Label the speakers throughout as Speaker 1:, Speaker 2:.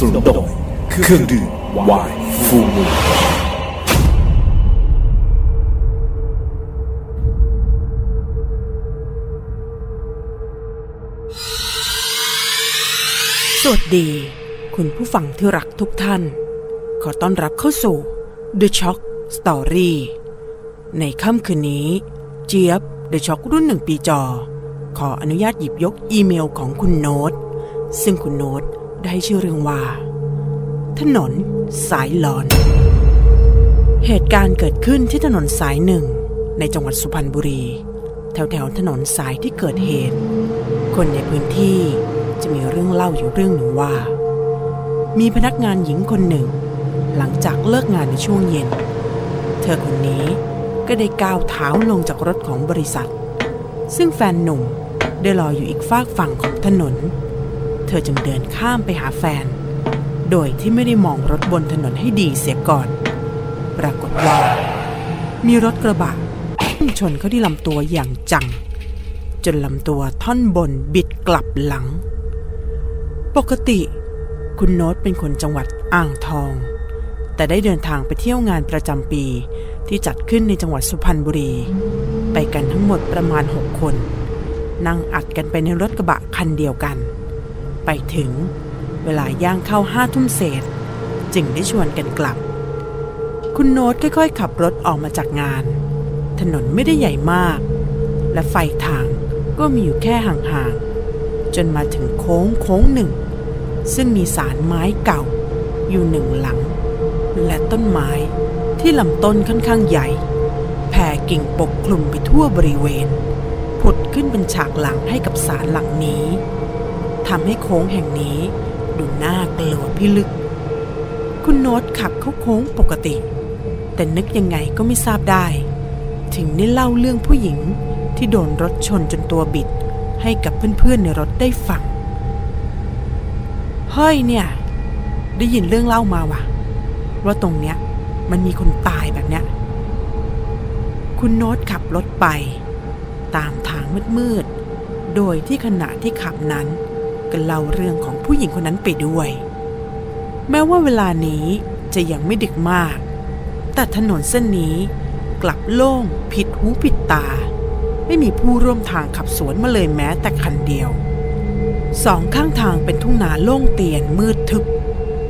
Speaker 1: สนุนโดยเครื่องดื่มวายฟูมู
Speaker 2: สวัสดี คุณผู้ฟังที่รักทุกท่าน ขอต้อนรับเข้าสู่ The Shock Story ในค่ำคืนนี้ เจี๊ยบ The Shock รุ่นหนึ่งปีจอ ขออนุญาตหยิบยกอีเมลของคุณโน้ต ซึ่งคุณโน้ต ได้ชื่อเรื่องว่า ถนนสายหลอน เหตุการณ์เกิดขึ้นที่ถนนสายหนึ่ง ในจังหวัดสุพรรณบุรี แถวแถวถนนสายที่เกิดเหตุ คนในพื้นที่จะมีเรื่องเล่าอยู่เรื่องหนึ่งว่า มีพนักงานหญิงคนหนึ่ง หลังจากเลิกงานในช่วงเย็น เธอคนนี้ก็ได้ก้าวเท้าลงจากรถของบริษัท ซึ่งแฟนหนุ่มได้รออยู่อีกฝากฝั่งของถนน เธอจึงเดินข้ามไปหาแฟน โดยที่ไม่ได้มองรถบนถนนให้ดีเสียก่อน ปรากฏว่า มีรถกระบะพุ่งชนเขาที่ลำตัวอย่างจัง จนลำตัวท่อนบนบิดกลับหลัง ปกติ คุณโน้ตเป็นคนจังหวัดอ่างทอง แต่ได้เดินทางไปเที่ยวงานประจำปีที่จัดขึ้นในจังหวัดสุพรรณบุรี ไปกันทั้งหมดประมาณ6คน นั่งอัดกันไปในรถกระบะคันเดียวกัน ไปถึง เวลาย่างเข้าห้าทุ่มเศษ จึงได้ชวนกันกลับ คุณโน้ตค่อยๆ ขับรถออกมาจากงาน ถนนไม่ได้ใหญ่มาก และไฟทางก็มีอยู่แค่ห่างๆ จนมาถึงโค้งโค้งหนึ่ง ซึ่งมีสารไม้เก่า อยู่หนึ่งหลัง และต้นไม้ที่ลำต้นค่อนข้างใหญ่ แผ่กิ่งปกคลุมไปทั่วบริเวณ ผุดขึ้นเป็นฉากหลังให้กับสารหลังนี้ ทำให้โค้งแห่งนี้ ดูน่ากลัวพิลึก คุณโน้ตขับเข้าโค้งปกติ แต่นึกยังไงก็ไม่ทราบได้ ถึงได้เล่าเรื่องผู้หญิงที่โดนรถชนจนตัวบิด ให้กับเพื่อนๆในรถได้ฟังเฮ้ยเนี่ย ได้ยินเรื่องเล่ามาว่ะ ว่าตรงเนี้ย มันมีคนตายแบบเนี้ย คุณโน้ตขับรถไป ตามทางมืดๆ โดยที่ขณะที่ขับนั้น ก็เล่าเรื่องของผู้หญิงคนนั้นไปด้วย แม้ว่าเวลานี้จะยังไม่ดึกมาก แต่ถนนเส้นนี้กลับโล่งผิดหูผิดตา ไม่มีผู้ร่วมทางขับสวนมาเลยแม้แต่คันเดียว สองข้างทางเป็นทุ่งนาโล่งเตียนมืดทึบ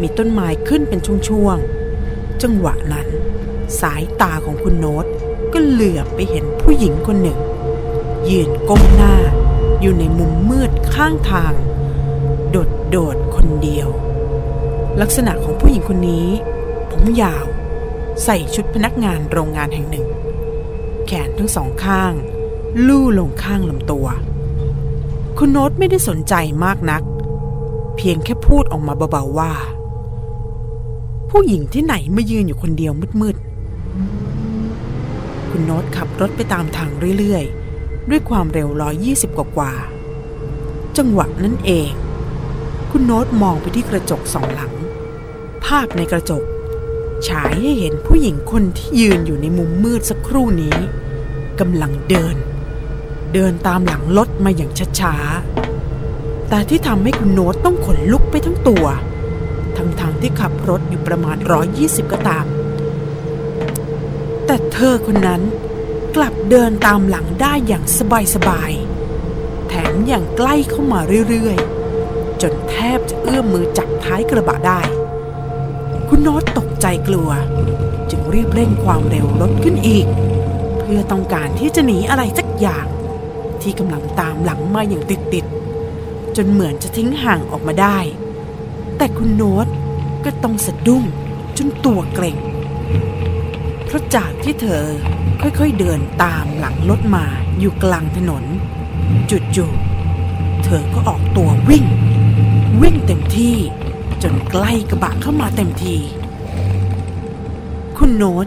Speaker 2: มีต้นไม้ขึ้นเป็นช่วงๆ จังหวะนั้น สายตาของคุณโน้ตก็เหลือบไปเห็นผู้หญิงคนหนึ่ง ยืนก้มหน้าอยู่ในมุมมืดข้างทาง โดดโดดคนเดียว ลักษณะของผู้หญิงคนนี้ ผมยาว ใส่ชุดพนักงานโรงงานแห่งหนึ่ง แขนทั้งสองข้าง ลู่ลงข้างลำตัว คุณโน้ตไม่ได้สนใจมากนัก เพียงแค่พูดออกมาเบาๆว่า ผู้หญิงที่ไหนมายืนอยู่คนเดียวมืดๆ คุณโน้ตขับรถไปตามทางเรื่อยๆ ด้วยความเร็ว120กว่าๆจังหวะนั้นเอง คุณโน้ตมองไปที่กระจกสองหลัง ภาพในกระจก ฉายให้เห็นผู้หญิงคนที่ยืนอยู่ในมุมมืดสักครู่นี้กำลังเดิน เดินตามหลังรถมาอย่างช้าๆ แต่ที่ทำให้คุณโน้ตต้องขนลุกไปทั้งตัว ทั้งๆทที่ขับรถอยู่ประมาณ 120 ก็ตาม แต่เธอคนนั้นกลับเดินตามหลังได้อย่างสบายๆ แถมอย่างใกล้เข้ามาเรื่อยๆ จนแทบจะเอื้อมมือจับท้ายกระบะได้ คุณโน้ตตกใจกลัว จึงรีบเร่งความเร็วลดขึ้นอีก เพื่อต้องการที่จะหนีอะไรสักอย่าง ที่กำลังตามหลังมาอย่างติดๆจนเหมือนจะทิ้งห่างออกมาได้ แต่คุณโน้ตก็ต้องสะดุ้งจนตัวเกร็งเพราะจากที่เธอค่อยๆเดินตามหลังรถมาอยู่กลางถนน จุดๆเธอก็ออกตัววิ่ง วิ่งเต็มที่จนใกล้กระบะเข้ามาเต็มที คุณโน้ต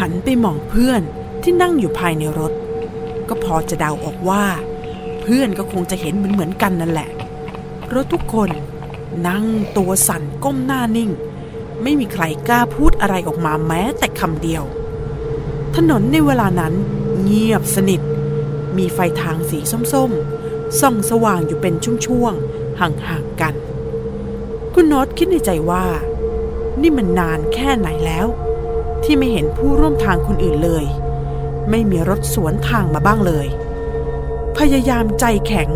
Speaker 2: หันไปมองเพื่อนที่นั่งอยู่ภายในรถ ก็พอจะเดาออกว่า เพื่อนก็คงจะเห็นเหมือนเหมือนกันนั่นแหละเพราะทุกคนนั่งตัวสั่นก้มหน้านิ่ง ไม่มีใครกล้าพูดอะไรออกมาแม้แต่คำเดียว ถนนในเวลานั้นเงียบสนิท มีไฟทางสีส้มๆส่องสว่างอยู่เป็นช่วงๆ ห่างๆกัน คุณโน้ตคิดในใจว่า นี่มันนานแค่ไหนแล้ว ที่ไม่เห็นผู้ร่วมทางคนอื่นเลย ไม่มีรถสวนทางมาบ้างเลย พยายามใจแข็ง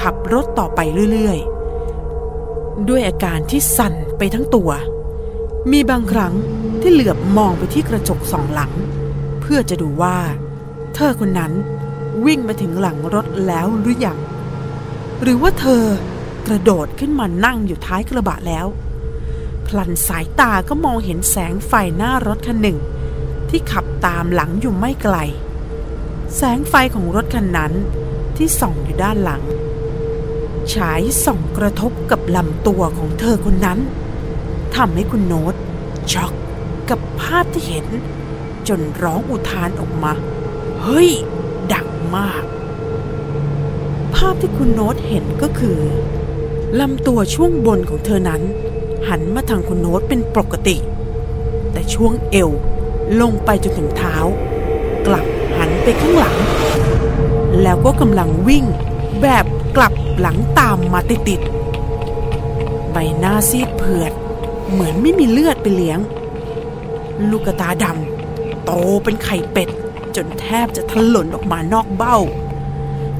Speaker 2: ขับรถต่อไปเรื่อยๆ ด้วยอาการที่สั่นไปทั้งตัว มีบางครั้งที่เหลือบมองไปที่กระจกสองหลัง เพื่อจะดูว่า เธอคนนั้นวิ่งมาถึงหลังรถแล้วหรือยังหรือว่าเธอ กระโดดขึ้นมานั่งอยู่ท้ายกระบะแล้ว พลันสายตาก็มองเห็นแสงไฟหน้ารถคันหนึ่ง ที่ขับตามหลังอยู่ไม่ไกล แสงไฟของรถคันนั้นที่ส่องอยู่ด้านหลัง ฉายส่องกระทบกับลำตัวของเธอคนนั้นทำให้คุณโน้ตช็อกกับภาพที่เห็น จนร้องอุทานออกมา เฮ้ย ดังมาก ภาพที่คุณโน้ตเห็นก็คือ ลำตัวช่วงบนของเธอนั้น หันมาทางคุณโน้ตเป็นปกติ แต่ช่วงเอวลงไปจนถึงเท้า กลับหันไปข้างหลัง แล้วก็กำลังวิ่งแบบกลับหลังตามมาติดๆใบหน้าซีดเผือด เหมือนไม่มีเลือดไปเลี้ยง ลูกตาดำโตเป็นไข่เป็ด จนแทบจะทะล่นออกมานอกเบ้า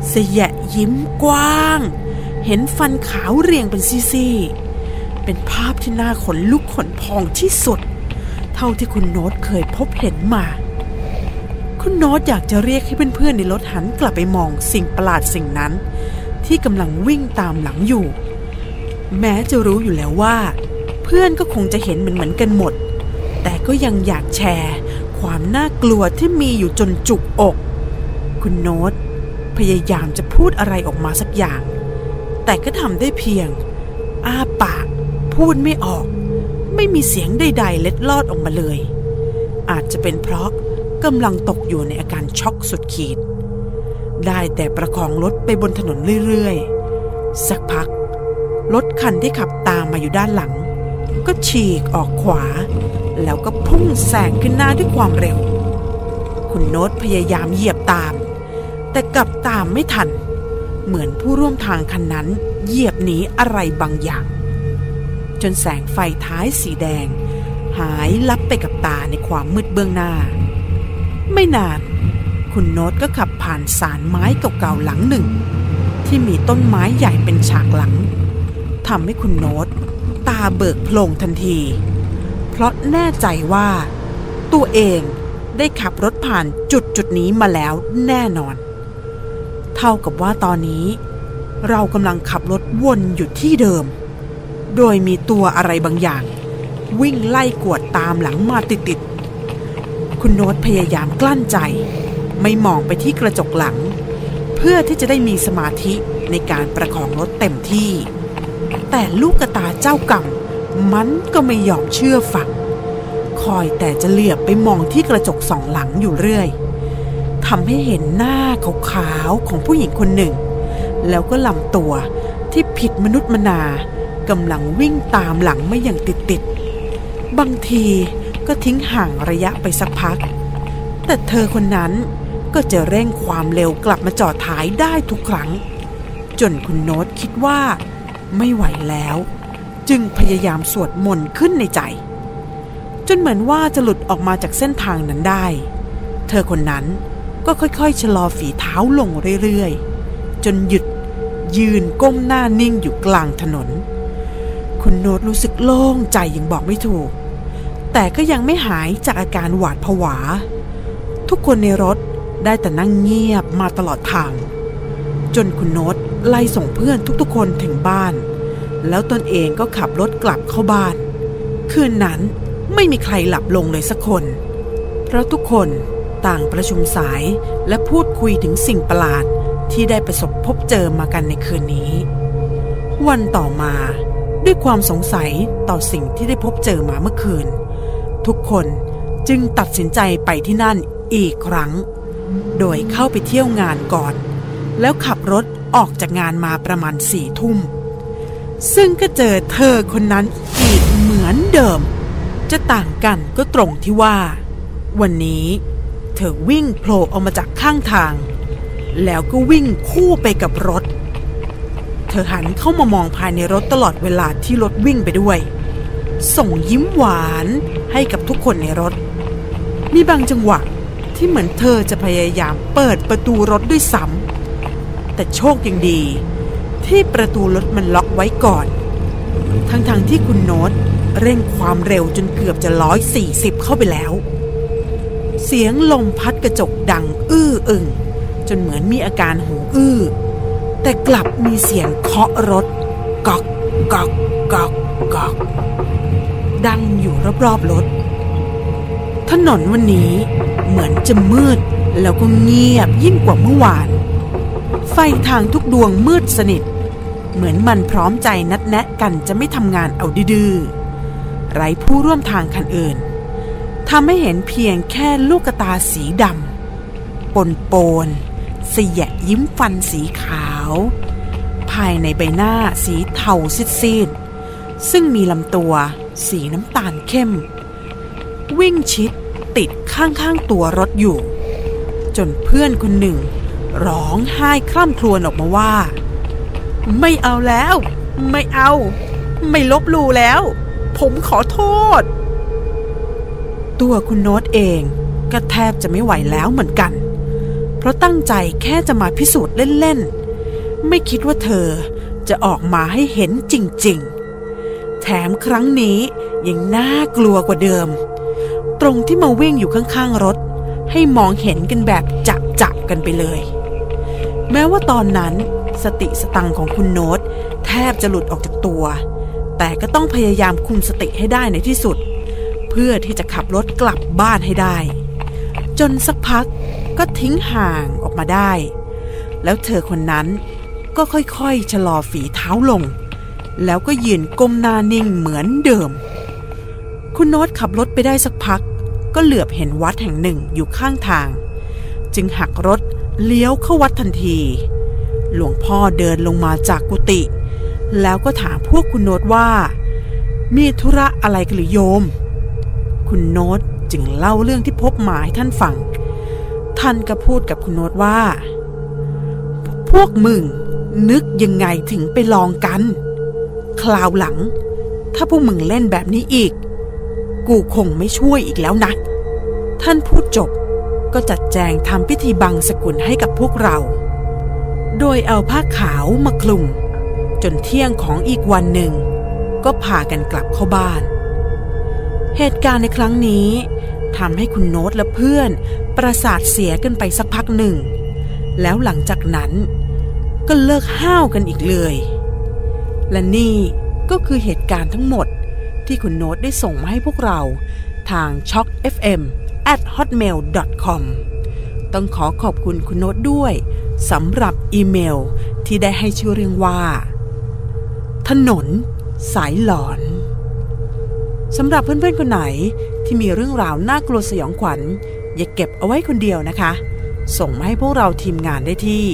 Speaker 2: เสยะยิ้มกว้าง เห็นฟันขาวเรียงเป็นซี่ๆ เป็นภาพที่น่าขนลุกขนพองที่สุด เท่าที่คุณโน้ตเคยพบเห็นมา คุณโน้ตอยากจะเรียกให้เพื่อนๆในรถหันกลับไปมองสิ่งประหลาดสิ่งนั้น ที่กำลังวิ่งตามหลังอยู่ แม้จะรู้อยู่แล้วว่า เพื่อนก็คงจะเห็นเหมือนเหมือนกันหมด แต่ก็ยังอยากแชร์ ความน่ากลัวที่มีอยู่จนจุกอก คุณโน้ตพยายามจะพูดอะไรออกมาสักอย่าง แต่ก็ทำได้เพียง อ้าปาก พูดไม่ออก ไม่มีเสียงใดๆเล็ดลอดออกมาเลย อาจจะเป็นเพราะกำลังตกอยู่ในอาการช็อกสุดขีด ได้แต่ประคองรถไปบนถนนเรื่อยๆ สักพัก รถคันที่ขับตามมาอยู่ด้านหลัง ก็ฉีกออกขวา แล้วก็พุ่งแซงขึ้นหน้าด้วยความเร็ว คุณโน้ตพยายามเหยียบตาม แต่กลับตามไม่ทัน เหมือนผู้ร่วมทางคันนั้น เหยียบหนีอะไรบางอย่าง จนแสงไฟท้ายสีแดง หายลับไปกับตาในความมืดเบื้องหน้า ไม่นาน คุณโน้ตก็ขับผ่านสารไม้เก่าๆหลังหนึ่ง ที่มีต้นไม้ใหญ่เป็นฉากหลังทำให้คุณโน้ตตาเบิกโพลงทันที เพราะแน่ใจว่า ตัวเองได้ขับรถผ่านจุดจุดนี้มาแล้วแน่นอน ท่ากับว่าตอนนี้ เรากำลังขับรถวนอยู่ที่เดิม โดยมีตัวอะไรบางอย่าง วิ่งไล่กวดตามหลังมาติดๆคุณโน้ตพยายามกลั้นใจ ไม่มองไปที่กระจกหลัง เพื่อที่จะได้มีสมาธิในการประคองรถเต็มที่ แต่ลูกกระตาเจ้ากรรมมันก็ไม่ยอมเชื่อฟังคอยแต่จะเหลือบไปมองที่กระจกสองหลังอยู่เรื่อย ทำให้เห็นหน้าขาวๆของผู้หญิงคนหนึ่ง แล้วก็ลำตัวที่ผิดมนุษย์มนากำลังวิ่งตามหลังไม่อย่างติดๆ บางทีก็ทิ้งห่างระยะไปสักพัก แต่เธอคนนั้นก็จะเร่งความเร็วกลับมาจอดท้ายได้ทุกครั้ง จนคุณโน้ตคิดว่าไม่ไหวแล้ว จึงพยายามสวดมนต์ขึ้นในใจ จนเหมือนว่าจะหลุดออกมาจากเส้นทางนั้นได้ เธอคนนั้น ก็ค่อยๆชะลอฝีเท้าลงเรื่อยๆ จนหยุดยืนก้มหน้านิ่งอยู่กลางถนน คุณโนตรู้สึกโล่งใจยังบอกไม่ถูก แต่ก็ยังไม่หายจากอาการหวาดผวา ทุกคนในรถได้แต่นั่งเงียบมาตลอดทาง จนคุณโนตไล่ส่งเพื่อนทุกๆคนถึงบ้าน แล้วตนเองก็ขับรถกลับเข้าบ้าน คืนนั้นไม่มีใครหลับลงเลยสักคน เพราะทุกคน ต่างประชุมสายและพูดคุยถึงสิ่งประหลาดที่ได้ประสบพบเจอมากันในคืนนี้ วันต่อมาด้วยความสงสัยต่อสิ่งที่ได้พบเจอมาเมื่อคืน ทุกคนจึงตัดสินใจไปที่นั่นอีกครั้ง โดยเข้าไปเที่ยวงานก่อน แล้วขับรถออกจากงานมาประมาณสี่ทุ่ม ซึ่งก็เจอเธอคนนั้นอีกเหมือนเดิม จะต่างกันก็ตรงที่ว่า วันนี้ เธอวิ่งโผล่ออกมาจากข้างทาง แล้วก็วิ่งคู่ไปกับรถ เธอหันเข้ามามองภายในรถตลอดเวลาที่รถวิ่งไปด้วย ส่งยิ้มหวานให้กับทุกคนในรถ มีบางจังหวะที่เหมือนเธอจะพยายามเปิดประตูรถด้วยซ้ำแต่โชคยังดี ที่ประตูรถมันล็อกไว้ก่อน ทั้งๆทที่คุณโน้ตเร่งความเร็วจนเกือบจะร้อยสี่สิบเข้าไปแล้ว เสียงลมพัดกระจกดังอื้ออึงจนเหมือนมีอาการหูอื้อ แต่กลับมีเสียงเคาะรถกอกกอกกอกกอกดังอยู่รอบๆรถ ถนนวันนี้เหมือนจะมืดแล้วก็เงียบยิ่งกว่าเมื่อวาน ไฟทางทุกดวงมืดสนิท เหมือนมันพร้อมใจนัดแนะกันจะไม่ทำงานเอาดื้อไรผู้ร่วมทางคันอื่น ทำให้เห็นเพียงแค่ลูกตาสีดำปนโปนเสียยิ้มฟันสีขาว ภายในใบหน้าสีเทาซีดๆซึ่งมีลำตัวสีน้ำตาลเข้ม วิ่งชิดติดข้างๆตัวรถอยู่ จนเพื่อนคนหนึ่ง ร้องไห้คร่ำครวญออกมาว่า ไม่เอาแล้ว ไม่เอา ไม่ลบลู่แล้ว ผมขอโทษ ตัวคุณโน้ตเองก็แทบจะไม่ไหวแล้วเหมือนกัน เพราะตั้งใจแค่จะมาพิสูจน์เล่นๆ ไม่คิดว่าเธอจะออกมาให้เห็นจริงๆ แถมครั้งนี้ยังน่ากลัวกว่าเดิม ตรงที่มาวิ่งอยู่ข้างๆรถ ให้มองเห็นกันแบบจะจะกันไปเลย แม้ว่าตอนนั้นสติสตังของคุณโน้ตแทบจะหลุดออกจากตัว แต่ก็ต้องพยายามคุมสติให้ได้ในที่สุดเพื่อที่จะขับรถกลับบ้านให้ได้ จนสักพักก็ทิ้งห่างออกมาได้ แล้วเธอคนนั้นก็ค่อยๆชะลอฝีเท้าลง แล้วก็ยืนก้มหน้านิ่งเหมือนเดิม คุณโน้ตขับรถไปได้สักพัก ก็เหลือบเห็นวัดแห่งหนึ่งอยู่ข้างทาง จึงหักรถเลี้ยวเข้าวัดทันที หลวงพ่อเดินลงมาจากกุฏิแล้วก็ถามพวกคุณโน้ตว่า มีธุระอะไรกันหรือโยม คุณโน้ตจึงเล่าเรื่องที่พบหมายท่านฟัง ท่านก็พูดกับคุณโน้ตว่า พวกมึงนึกยังไงถึงไปลองกัน คราวหลัง ถ้าพวกมึงเล่นแบบนี้อีก กูคงไม่ช่วยอีกแล้วนะ ท่านพูดจบก็จัดแจงทำพิธีบังสกุลให้กับพวกเรา โดยเอาผ้าขาวมาคลุม จนเที่ยงของอีกวันหนึ่ง ก็พากันกลับเข้าบ้าน เหตุการณ์ในครั้งนี้ทำให้คุณโน้ตและเพื่อน ประสาทเสียกันไปสักพักหนึ่ง แล้วหลังจากนั้น ก็เลิกห้าวกันอีกเลย และนี่ก็คือเหตุการณ์ทั้งหมดที่คุณโน้ตได้ส่งมาให้พวกเรา ทาง Shock FM at hotmail com ต้องขอขอบคุณคุณโน้ตด้วยสำหรับอีเมลที่ได้ให้ชื่อเรื่องว่า ถนนสายหลอน สำหรับเพื่อนๆคนไหนที่มีเรื่องราวน่ากลัวสยองขวัญ อย่าเก็บเอาไว้คนเดียวนะคะ ส่งมาให้พวกเราทีมงานได้ที่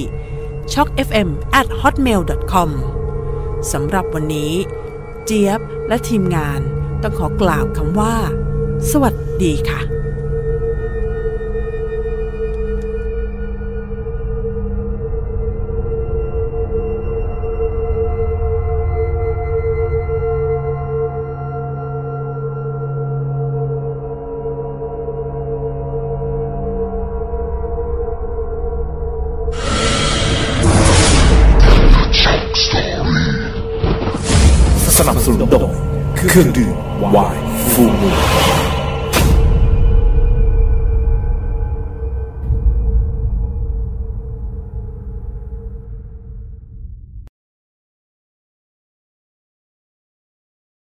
Speaker 2: shockfm@hotmail.com สำหรับวันนี้ เจี๊ยบและทีมงานต้องขอกล่าวคำว่า สวัสดีค่ะ
Speaker 1: สนับสนุน